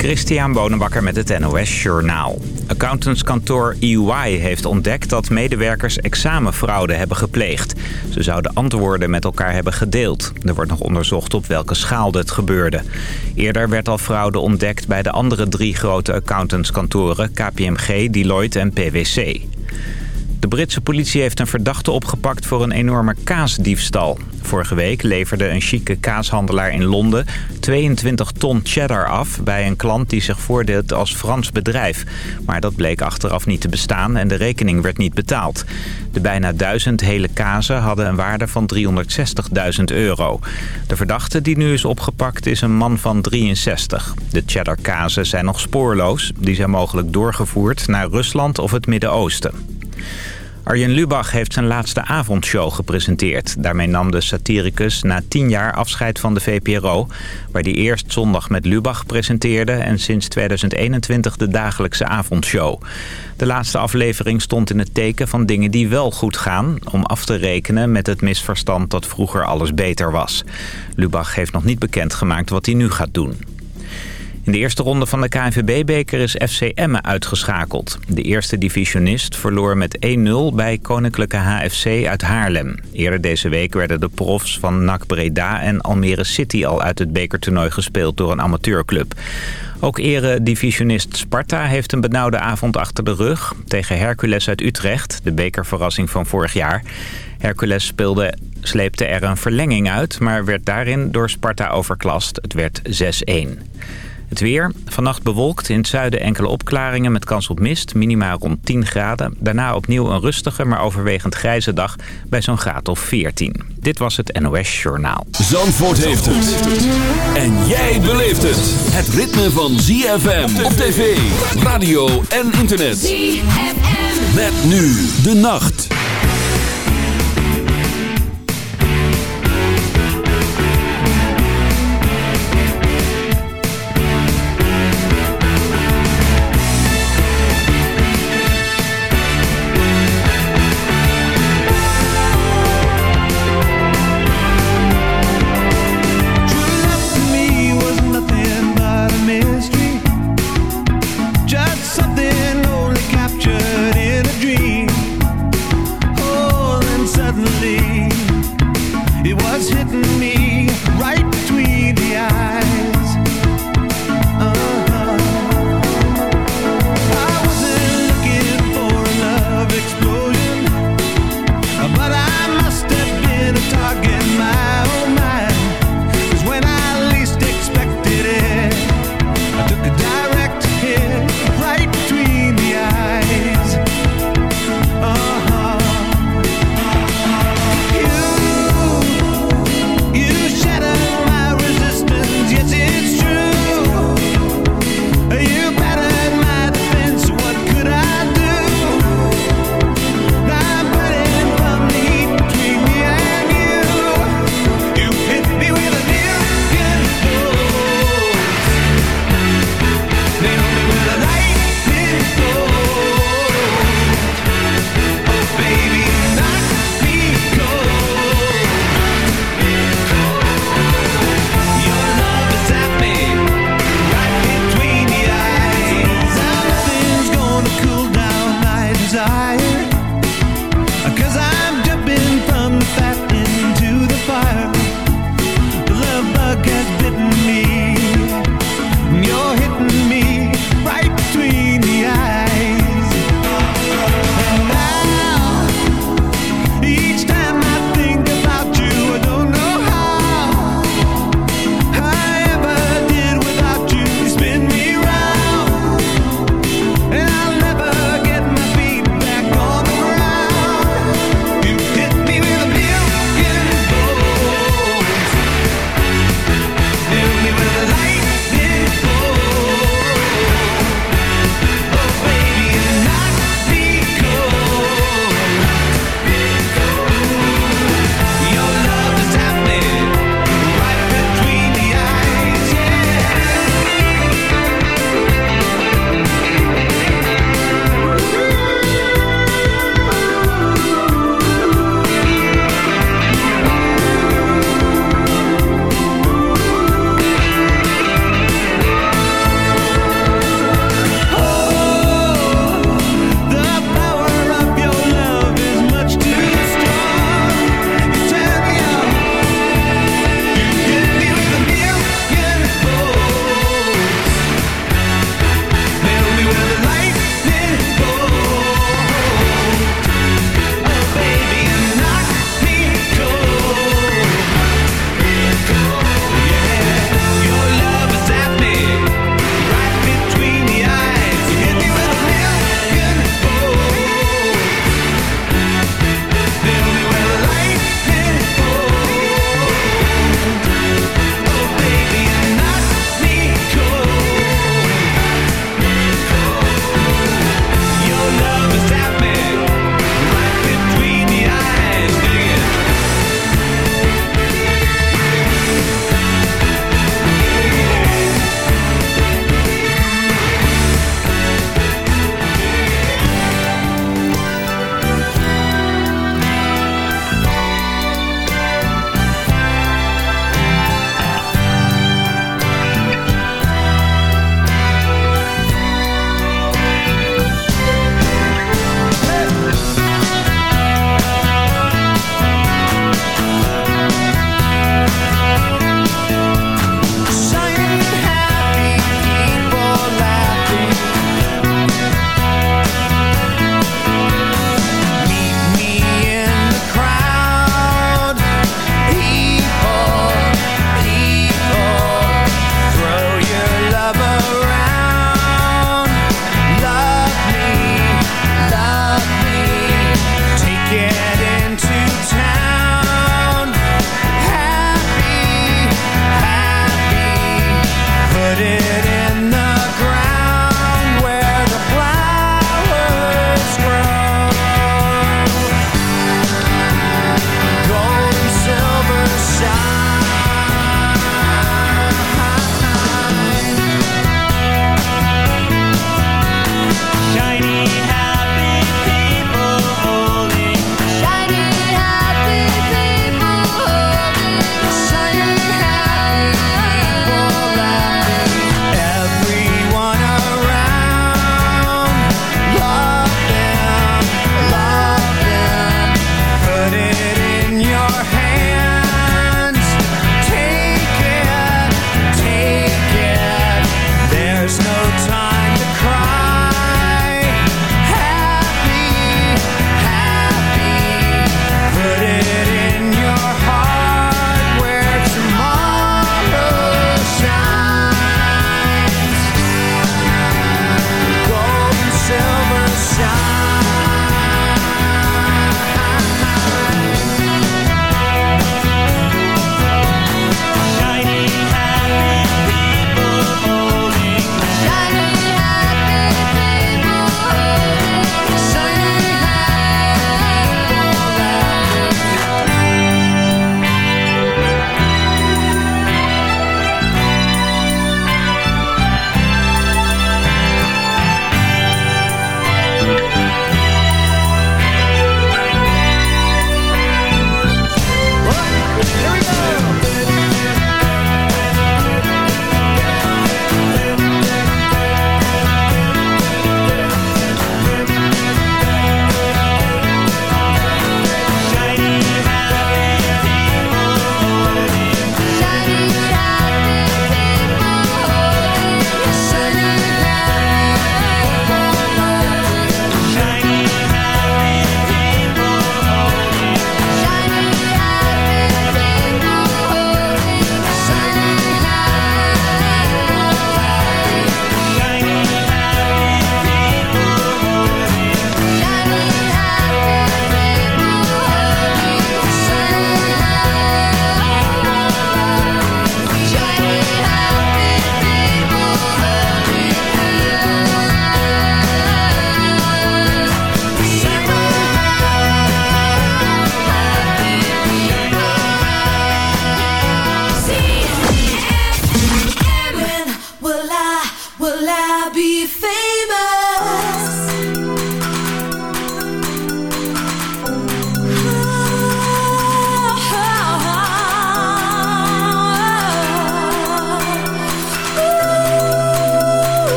Christian Bonenbakker met het NOS Journaal. Accountantskantoor EY heeft ontdekt dat medewerkers examenfraude hebben gepleegd. Ze zouden antwoorden met elkaar hebben gedeeld. Er wordt nog onderzocht op welke schaal dit gebeurde. Eerder werd al fraude ontdekt bij de andere drie grote accountantskantoren... KPMG, Deloitte en PwC. De Britse politie heeft een verdachte opgepakt voor een enorme kaasdiefstal. Vorige week leverde een chique kaashandelaar in Londen 22 ton cheddar af... bij een klant die zich voordeelt als Frans bedrijf. Maar dat bleek achteraf niet te bestaan en de rekening werd niet betaald. De bijna duizend hele kazen hadden een waarde van 360.000 euro. De verdachte die nu is opgepakt is een man van 63. De cheddar kazen zijn nog spoorloos. Die zijn mogelijk doorgevoerd naar Rusland of het Midden-Oosten. Arjen Lubach heeft zijn laatste avondshow gepresenteerd. Daarmee nam de satiricus na tien jaar afscheid van de VPRO... waar hij eerst zondag met Lubach presenteerde... en sinds 2021 de dagelijkse avondshow. De laatste aflevering stond in het teken van dingen die wel goed gaan... om af te rekenen met het misverstand dat vroeger alles beter was. Lubach heeft nog niet bekendgemaakt wat hij nu gaat doen. In de eerste ronde van de KNVB-beker is FC Emmen uitgeschakeld. De eerste divisionist verloor met 1-0 bij Koninklijke HFC uit Haarlem. Eerder deze week werden de profs van NAC Breda en Almere City al uit het bekertoernooi gespeeld door een amateurclub. Ook eredivisionist Sparta heeft een benauwde avond achter de rug. Tegen Hercules uit Utrecht, de bekerverrassing van vorig jaar. Hercules speelde, sleepte er een verlenging uit, maar werd daarin door Sparta overklast. Het werd 6-1. Het weer. Vannacht bewolkt. In het zuiden enkele opklaringen met kans op mist. Minimaal rond 10 graden. Daarna opnieuw een rustige, maar overwegend grijze dag bij zo'n graad of 14. Dit was het NOS Journaal. Zandvoort heeft het. En jij beleeft het. Het ritme van ZFM op tv, radio en internet. ZFM. Met nu de nacht.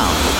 now.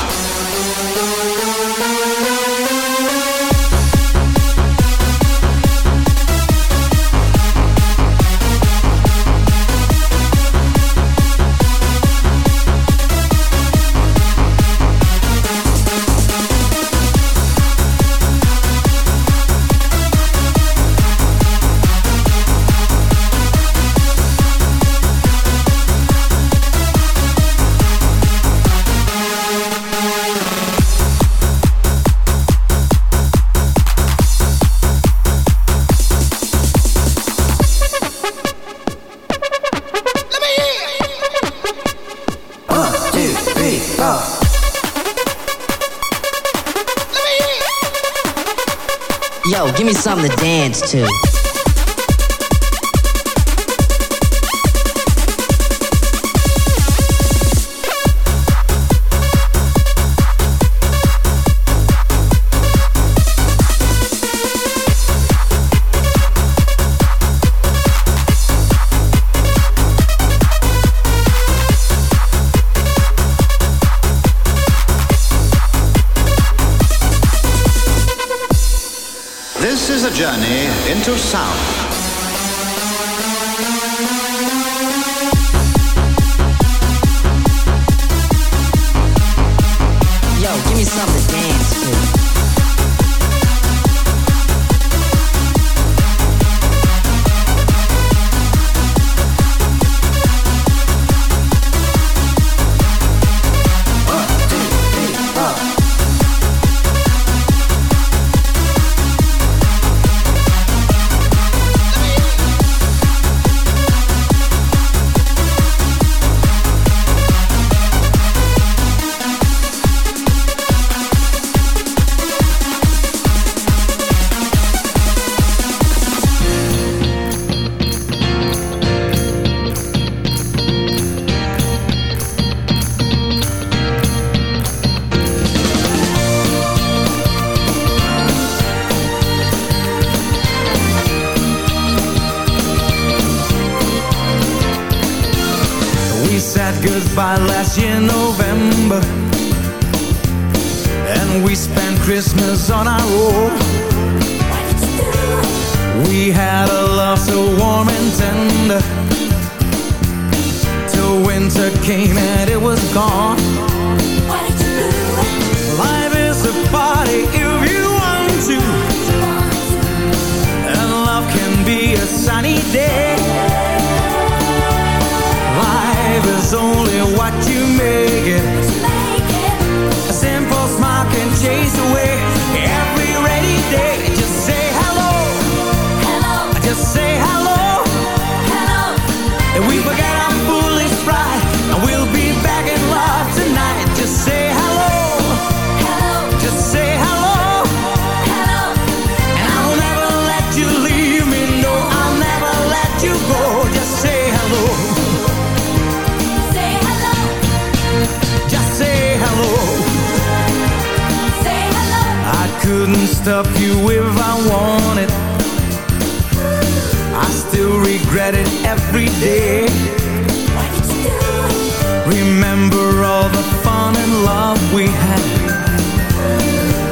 we had?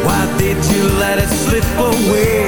Why did you let it slip away?